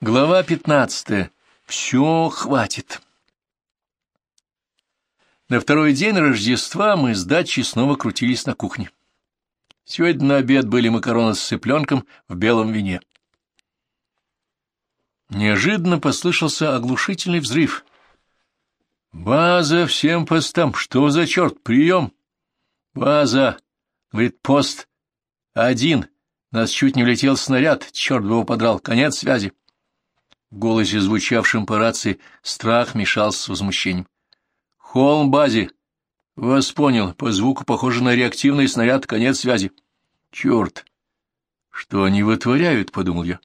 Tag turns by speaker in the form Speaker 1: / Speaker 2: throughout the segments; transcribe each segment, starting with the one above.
Speaker 1: Глава пятнадцатая. Все хватит. На второй день Рождества мы с дачей снова крутились на кухне. Сегодня на обед были макароны с цыпленком в белом вине. Неожиданно послышался оглушительный взрыв. «База, всем постам! Что за черт? Прием!» «База!» — говорит пост. «Один! Нас чуть не влетел снаряд, черт бы его подрал! Конец связи!» В голосе, звучавшем по рации, страх мешался с возмущением. «Холм базе!» «Вас понял. По звуку похоже на реактивный снаряд. Конец связи». «Черт! Что они вытворяют?» — подумал я.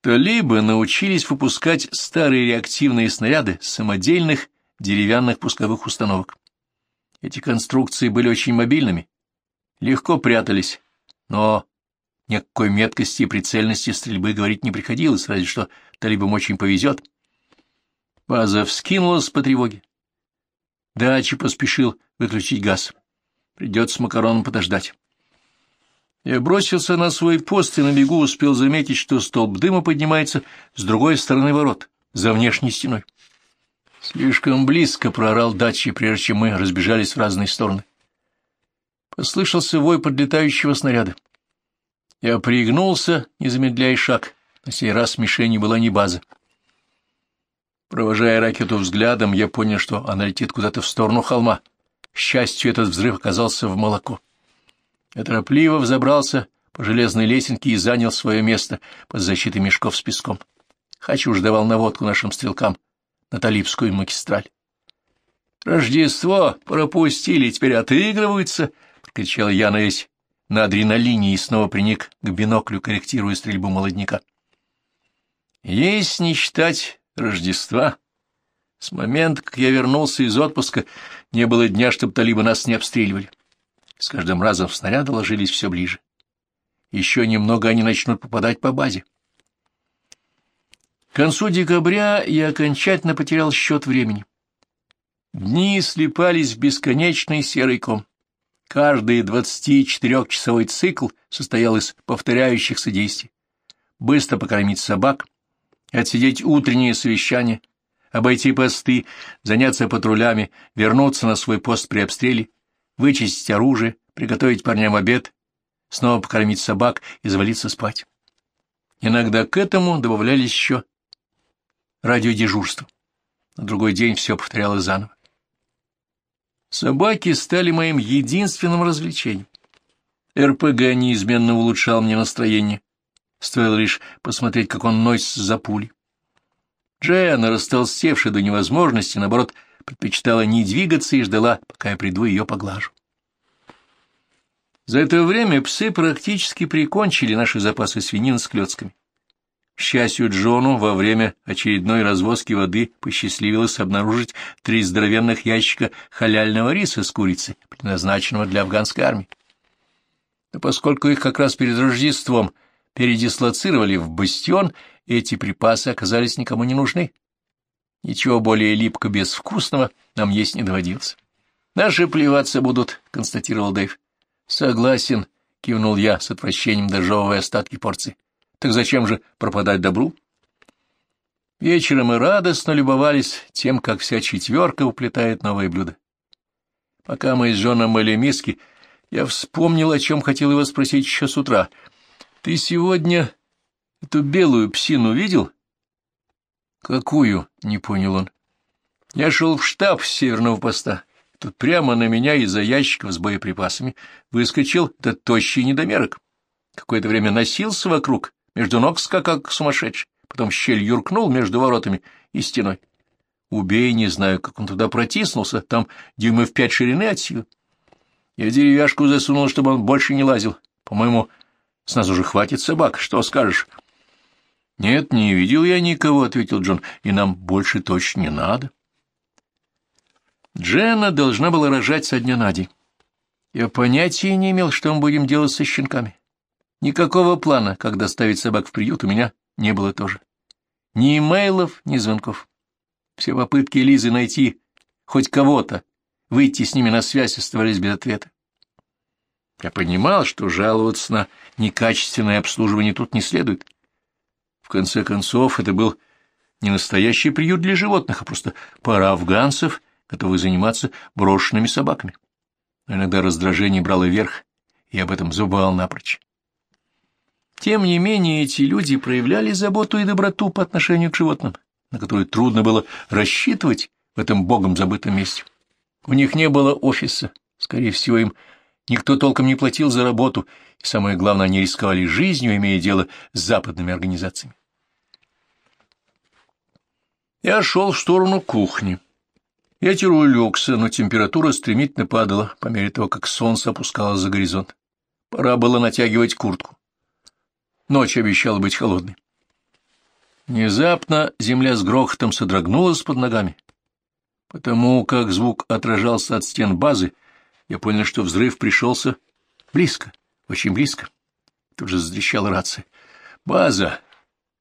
Speaker 1: Талибы научились выпускать старые реактивные снаряды самодельных деревянных пусковых установок. Эти конструкции были очень мобильными, легко прятались, но Никакой меткости и прицельности стрельбы говорить не приходилось, разве что талибам очень повезет. База вскинулась по тревоге. Дачи поспешил выключить газ. Придется макароном подождать. Я бросился на свой пост и на бегу успел заметить, что столб дыма поднимается с другой стороны ворот, за внешней стеной. Слишком близко проорал дачи, прежде чем мы разбежались в разные стороны. Послышался вой подлетающего снаряда. Я пригнулся, не замедляя шаг. На сей раз мишенью была не база. Провожая ракету взглядом, я понял, что она летит куда-то в сторону холма. К счастью, этот взрыв оказался в молоко. Я торопливо взобрался по железной лесенке и занял свое место под защитой мешков с песком. Хочу ж давал наводку нашим стрелкам на Талибскую магистраль. «Рождество пропустили, теперь отыгрываются!» — кричал я на весь на адреналине и снова приник к биноклю, корректируя стрельбу молодняка. Есть не считать Рождества. С момента, как я вернулся из отпуска, не было дня, чтобы талибы нас не обстреливали. С каждым разом снаряды ложились все ближе. Еще немного они начнут попадать по базе. К концу декабря я окончательно потерял счет времени. Дни слепались в бесконечный серый ком. Каждый 24-часовой цикл состоял из повторяющихся действий. Быстро покормить собак, отсидеть утреннее совещание, обойти посты, заняться патрулями, вернуться на свой пост при обстреле, вычистить оружие, приготовить парням обед, снова покормить собак и завалиться спать. Иногда к этому добавлялись еще радиодежурство. На другой день все повторялось заново. Собаки стали моим единственным развлечением. РПГ неизменно улучшал мне настроение. Стоило лишь посмотреть, как он носится за пули. Джиана, растолстевшая до невозможности, наоборот, предпочитала не двигаться и ждала, пока я приду и ее поглажу. За это время псы практически прикончили наши запасы свинин с клетками. Счастью, Джону во время очередной развозки воды посчастливилось обнаружить три здоровенных ящика халяльного риса с курицей, предназначенного для афганской армии. Но поскольку их как раз перед Рождеством передислоцировали в бастион, эти припасы оказались никому не нужны. Ничего более липко безвкусного нам есть не доводилось. «Наши плеваться будут», — констатировал Дэйв. «Согласен», — кивнул я с отвращением, дожевывая остатки порции. Так зачем же пропадать добру? Вечером мы радостно любовались тем, как вся четверка уплетает новые блюда. Пока мы с Джоном мыли миски, я вспомнил, о чем хотел его спросить еще с утра. «Ты сегодня эту белую псину видел?» «Какую?» — не понял он. «Я шел в штаб северного поста. Тут прямо на меня из-за ящиков с боеприпасами выскочил этот тощий недомерок. Какое-то время носился вокруг, между ног скакал, как сумасшедший, потом щель юркнул между воротами и стеной. Убей, не знаю, как он туда протиснулся, там дюймов пять ширины от силы. Я деревяшку засунул, чтобы он больше не лазил. По-моему, с нас уже хватит собак, что скажешь? — Нет, не видел я никого, — ответил Джон, — и нам больше точно не надо. Дженна должна была рожать со дня на день. Я понятия не имел, что мы будем делать со щенками. Никакого плана, как доставить собак в приют, у меня не было тоже. Ни имейлов, ни звонков. Все попытки Лизы найти хоть кого-то, выйти с ними на связь, оставались без ответа. Я понимал, что жаловаться на некачественное обслуживание тут не следует. В конце концов, это был не настоящий приют для животных, а просто пара афганцев, готовых заниматься брошенными собаками. Но иногда раздражение брало верх, и об этом забывал напрочь. Тем не менее, эти люди проявляли заботу и доброту по отношению к животным, на которые трудно было рассчитывать в этом богом забытом месте. У них не было офиса, скорее всего, им никто толком не платил за работу, и самое главное, они рисковали жизнью, имея дело с западными организациями. Я шел в сторону кухни. Ветер улегся, но температура стремительно падала по мере того, как солнце опускалось за горизонт. Пора было натягивать куртку. Ночь обещала быть холодной. Внезапно земля с грохотом содрогнулась под ногами. Потому как звук отражался от стен базы, я понял, что взрыв пришелся близко, очень близко. Тут же затрещала рация. «База!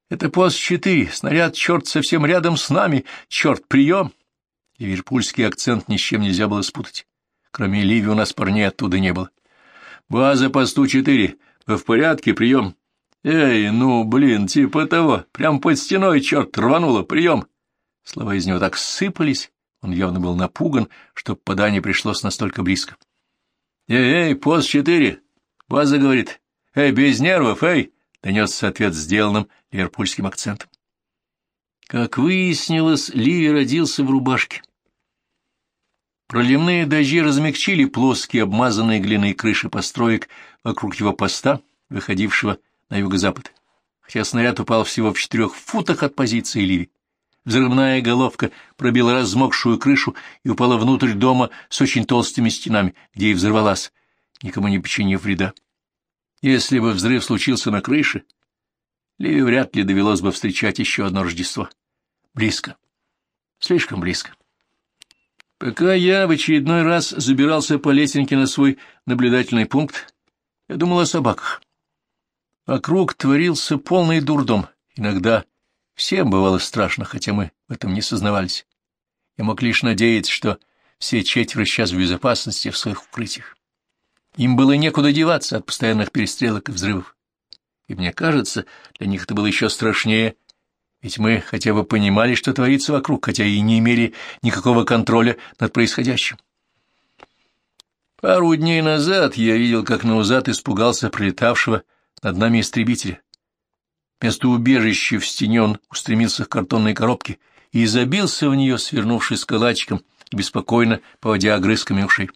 Speaker 1: Это пост 4. Снаряд, черт, совсем рядом с нами. Черт, прием!» Ливерпульский акцент ни с чем нельзя было спутать. Кроме Ливи у нас парней оттуда не было. «База посту 4. Вы в порядке? Прием!» «Эй, ну, блин, типа того, прям под стеной, черт, рвануло, прием!» Слова из него так сыпались, он явно был напуган, что попадание пришлось настолько близко. «Эй, эй, пост четыре!» База говорит. «Эй, без нервов, эй!» — донесся ответ сделанным ливерпульским акцентом. Как выяснилось, Ливи родился в рубашке. Проливные дожди размягчили плоские, обмазанные глиной крыши построек вокруг его поста, выходившего на юго-запад, хотя снаряд упал всего в четырех футах от позиции Ливи. Взрывная головка пробила размокшую крышу и упала внутрь дома с очень толстыми стенами, где и взорвалась, никому не причинив вреда. Если бы взрыв случился на крыше, Ливи вряд ли довелось бы встречать еще одно Рождество. Близко. Слишком близко. Пока я в очередной раз забирался по лесенке на свой наблюдательный пункт, я думал о собаках. Вокруг творился полный дурдом. Иногда всем бывало страшно, хотя мы в этом не сознавались. Я мог лишь надеяться, что все четверо сейчас в безопасности в своих укрытиях. Им было некуда деваться от постоянных перестрелок и взрывов. И мне кажется, для них это было еще страшнее, ведь мы хотя бы понимали, что творится вокруг, хотя и не имели никакого контроля над происходящим. Пару дней назад я видел, как Наузад испугался прилетавшего над нами истребителя. Вместо убежища в стене он устремился к картонной коробке и забился в нее, свернувшись калачиком и беспокойно поводя огрызками ушей.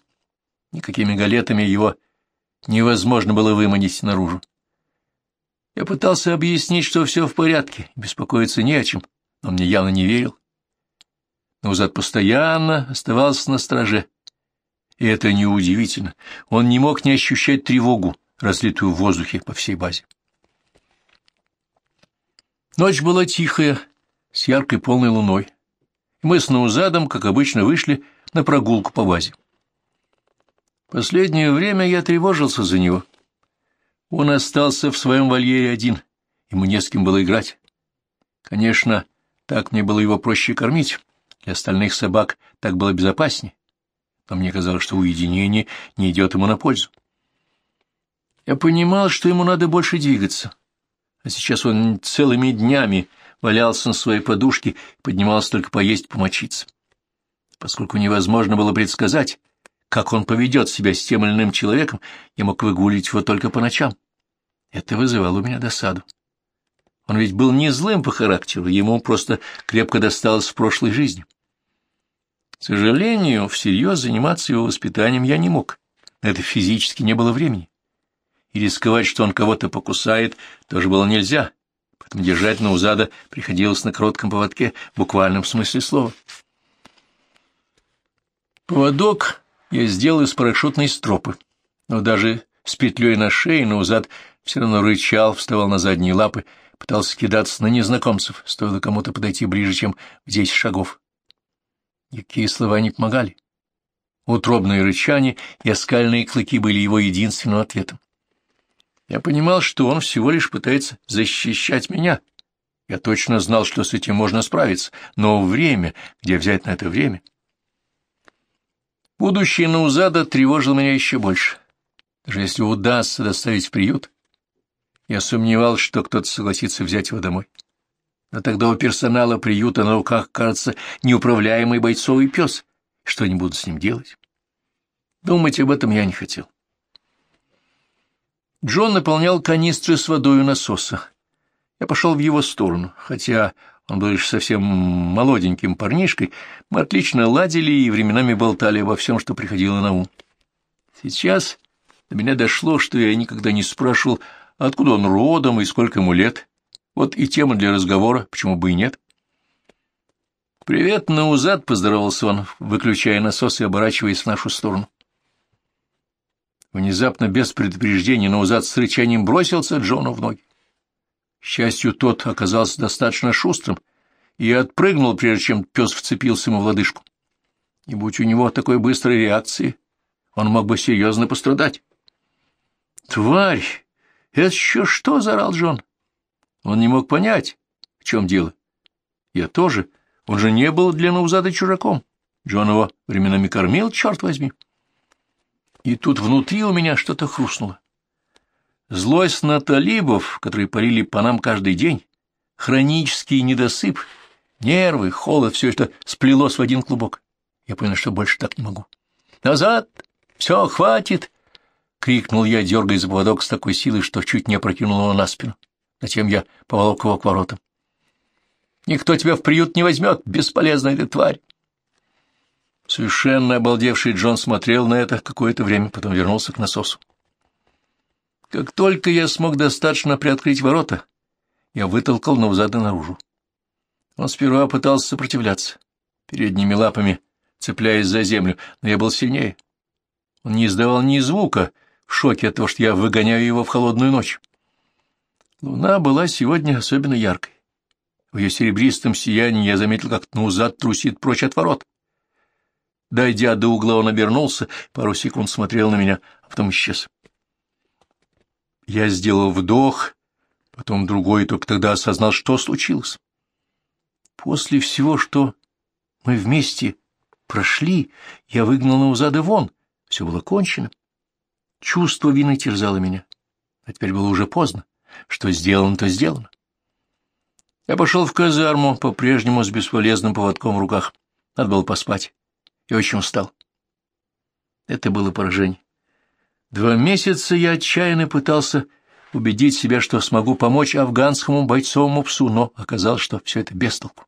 Speaker 1: Никакими галетами его невозможно было выманить наружу. Я пытался объяснить, что все в порядке, беспокоиться не о чем, но мне явно не верил. Но Узад постоянно оставался на страже. И это неудивительно. Он не мог не ощущать тревогу, разлитую в воздухе по всей базе. Ночь была тихая, с яркой полной луной. Мы с Наузадом, как обычно, вышли на прогулку по базе. Последнее время я тревожился за него. Он остался в своем вольере один, ему не с кем было играть. Конечно, так мне было его проще кормить, для остальных собак так было безопаснее, но мне казалось, что уединение не идет ему на пользу. Я понимал, что ему надо больше двигаться. А сейчас он целыми днями валялся на своей подушке и поднимался только поесть, помочиться. Поскольку невозможно было предсказать, как он поведет себя с тем или иным человеком, я мог выгулить его только по ночам. Это вызывало у меня досаду. Он ведь был не злым по характеру, ему просто крепко досталось в прошлой жизни. К сожалению, всерьез заниматься его воспитанием я не мог. На это физически не было времени и рисковать, что он кого-то покусает, тоже было нельзя, поэтому держать Наузада приходилось на коротком поводке в буквальном смысле слова. Поводок я сделал из парашютной стропы, но даже с петлей на шее Наузад все равно рычал, вставал на задние лапы, пытался кидаться на незнакомцев, стоило кому-то подойти ближе, чем в десять шагов. Никакие слова не помогали. Утробные рычания и оскальные клыки были его единственным ответом. Я понимал, что он всего лишь пытается защищать меня. Я точно знал, что с этим можно справиться, но время, где взять на это время? Будущее Наузада тревожило меня еще больше. Даже если удастся доставить в приют, Я сомневался, что кто-то согласится взять его домой. Но тогда у персонала приюта на руках, кажется, неуправляемый бойцовый пес. Что они будут с ним делать? Думать об этом я не хотел. Джон наполнял канистры с водой насоса. Я пошел в его сторону, хотя он был лишь совсем молоденьким парнишкой, мы отлично ладили и временами болтали обо всем, что приходило на ум. Сейчас до меня дошло, что я никогда не спрашивал, откуда он родом и сколько ему лет. Вот и тема для разговора, почему бы и нет. «Привет, Наузад!» — поздоровался он, выключая насос и оборачиваясь в нашу сторону. Внезапно, без предупреждения, Наузад с рычанием бросился Джону в ноги. К счастью, тот оказался достаточно шустрым и отпрыгнул, прежде чем пес вцепился ему в лодыжку. И будь у него такой быстрой реакции, он мог бы серьезно пострадать. «Тварь! Это еще что?» — заорал Джон. Он не мог понять, в чем дело. Я тоже. Он же не был для Наузада чужаком. Джон его временами кормил, черт возьми. И тут внутри у меня что-то хрустнуло. Злость на талибов, которые парили по нам каждый день, хронический недосып, нервы, холод — все это сплелось в один клубок. Я понял, что больше так не могу. «Назад! Все, хватит!» — крикнул я, дергая за поводок с такой силой, что чуть не опрокинул его на спину. Затем я поволок его к воротам. «Никто тебя в приют не возьмет, бесполезная ты тварь!» Совершенно обалдевший Джон смотрел на это какое-то время, потом вернулся к насосу. Как только я смог достаточно приоткрыть ворота, я вытолкал Наузада наружу. Он сперва пытался сопротивляться, передними лапами цепляясь за землю, но я был сильнее. Он не издавал ни звука, в шоке от того, что я выгоняю его в холодную ночь. Луна была сегодня особенно яркой. В ее серебристом сиянии я заметил, как Наузад трусит прочь от ворот. Дойдя до угла, он обернулся, пару секунд смотрел на меня, а потом исчез. Я сделал вдох, потом другой, только тогда осознал, что случилось. После всего, что мы вместе прошли, я выгнал Наузада вон, все было кончено. Чувство вины терзало меня, а теперь было уже поздно. Что сделано, то сделано. Я пошел в казарму, по-прежнему с бесполезным поводком в руках. Надо было поспать. Я очень устал. Это было поражение. Два месяца я отчаянно пытался убедить себя, что смогу помочь афганскому бойцовому псу, но оказалось, что все это без толку.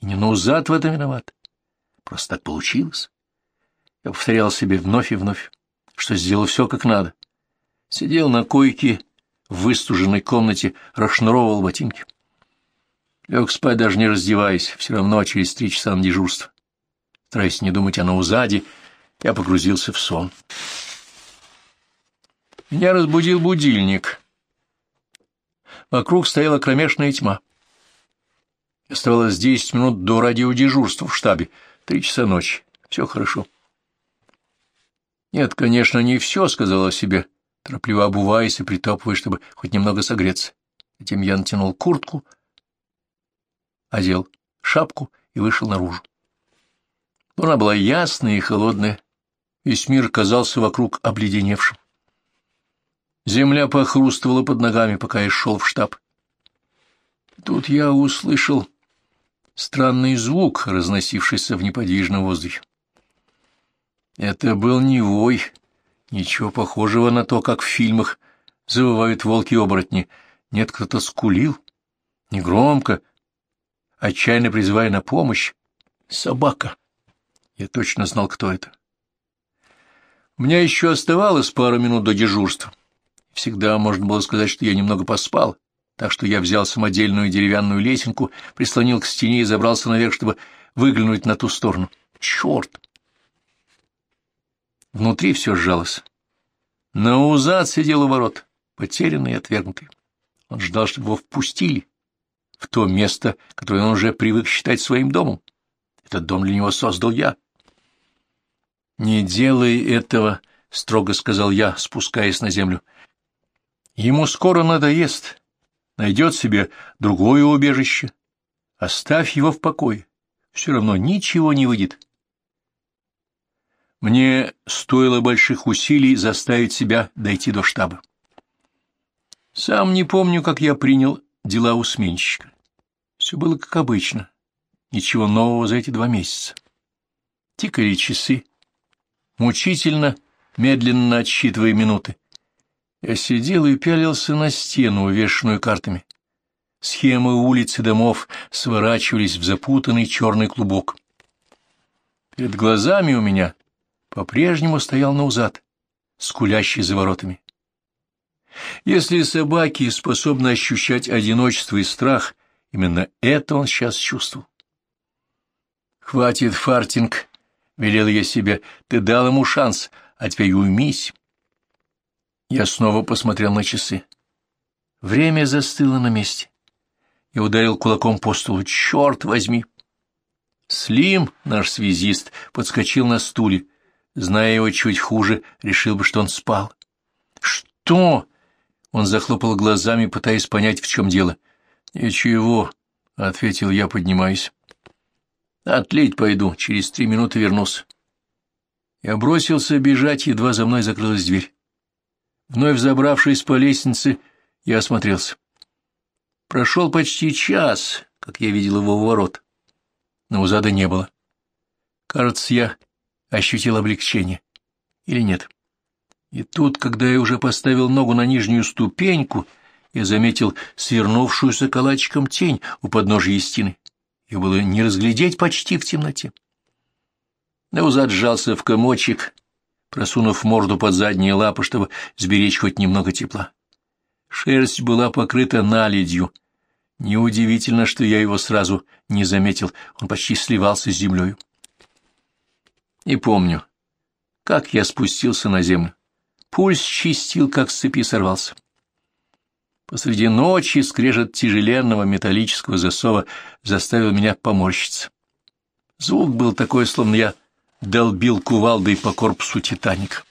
Speaker 1: И не Наузад в этом виноват. Просто так получилось. Я повторял себе вновь и вновь, что сделал все как надо. Сидел на койке в выстуженной комнате, расшнуровывал ботинки. Лег спать, даже не раздеваясь, все равно через три часа на дежурство. Стараясь не думать о Наузаде, я погрузился в сон. Меня разбудил будильник. Вокруг стояла кромешная тьма. Оставалось десять минут до радиодежурства в штабе. Три часа ночи. Все хорошо. Нет, конечно, не все, — сказала себе, торопливо обуваясь и притопывая, чтобы хоть немного согреться. Затем я натянул куртку, одел шапку и вышел наружу. Луна была ясная и холодная, весь мир казался вокруг обледеневшим. Земля похрустывала под ногами, пока я шел в штаб. Тут я услышал странный звук, разносившийся в неподвижном воздухе. Это был не вой, ничего похожего на то, как в фильмах завывают волки-оборотни. Нет, кто-то скулил, негромко, отчаянно призывая на помощь. Собака. Я точно знал, кто это. У меня еще оставалось пару минут до дежурства. Всегда можно было сказать, что я немного поспал, так что я взял самодельную деревянную лесенку, прислонил к стене и забрался наверх, чтобы выглянуть на ту сторону. Черт! Внутри все сжалось. Наузад сидел у ворот, потерянный и отвергнутый. Он ждал, чтобы его впустили в то место, которое он уже привык считать своим домом. Этот дом для него создал я. «Не делай этого», — строго сказал я, спускаясь на землю. Ему скоро надоест, найдет себе другое убежище. Оставь его в покое, все равно ничего не выйдет. Мне стоило больших усилий заставить себя дойти до штаба. Сам не помню, как я принял дела у сменщика. Все было как обычно. Ничего нового за эти два месяца. Тикали часы. Мучительно, медленно отсчитывая минуты. Я сидел и пялился на стену, увешанную картами. Схемы улиц и домов сворачивались в запутанный черный клубок. Перед глазами у меня по-прежнему стоял Наузад, скулящий за воротами. Если собаки способны ощущать одиночество и страх, именно это он сейчас чувствовал. «Хватит фартинг», — велел я себе, — «ты дал ему шанс, а теперь уймись». Я снова посмотрел на часы. Время застыло на месте. Я ударил кулаком по столу. «Черт возьми!» Слим, наш связист, подскочил на стуле. Зная его чуть хуже, решил бы, что он спал. «Что?» Он захлопал глазами, пытаясь понять, в чем дело. «Ничего», — ответил я, поднимаясь. «Отлить пойду, через три минуты вернусь». Я бросился бежать, едва за мной закрылась дверь. Вновь забравшись по лестнице, я осмотрелся. Прошел почти час, как я видел его у ворот, но узада не было. Кажется, я ощутил облегчение. Или нет? И тут, когда я уже поставил ногу на нижнюю ступеньку, я заметил свернувшуюся калачиком тень у подножия стены. Ее было не разглядеть почти в темноте. Наузад сжался в комочек, просунув морду под задние лапы, чтобы сберечь хоть немного тепла. Шерсть была покрыта наледью. Неудивительно, что я его сразу не заметил, он почти сливался с землей. Не помню, как я спустился на землю. Пульс чистил, как с цепи сорвался. Посреди ночи скрежет тяжеленного металлического засова заставил меня поморщиться. Звук был такой, словно я долбил кувалдой по корпусу «Титаник».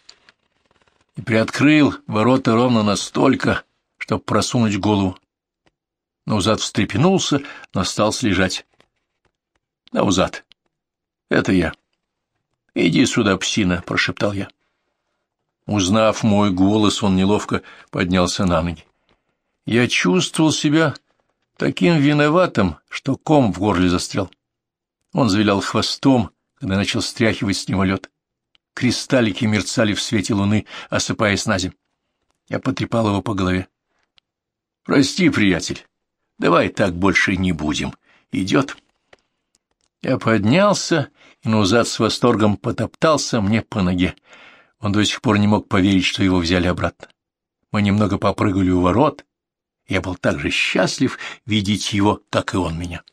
Speaker 1: И приоткрыл ворота ровно настолько, чтобы просунуть голову. Наузад встрепенулся, но стал слежать. «Наузад, это я». «Иди сюда, псина», — прошептал я. Узнав мой голос, он неловко поднялся на ноги. Я чувствовал себя таким виноватым, что ком в горле застрял. Он завилял хвостом, когда начал стряхивать с него лед. Кристаллики мерцали в свете луны, осыпаясь на землю. Я потрепал его по голове. Прости, приятель, давай так больше не будем. Идет. Я поднялся, и Нузад с восторгом потоптался мне по ноге. Он до сих пор не мог поверить, что его взяли обратно. Мы немного попрыгали у ворот. Я был так же счастлив видеть его, как и он меня.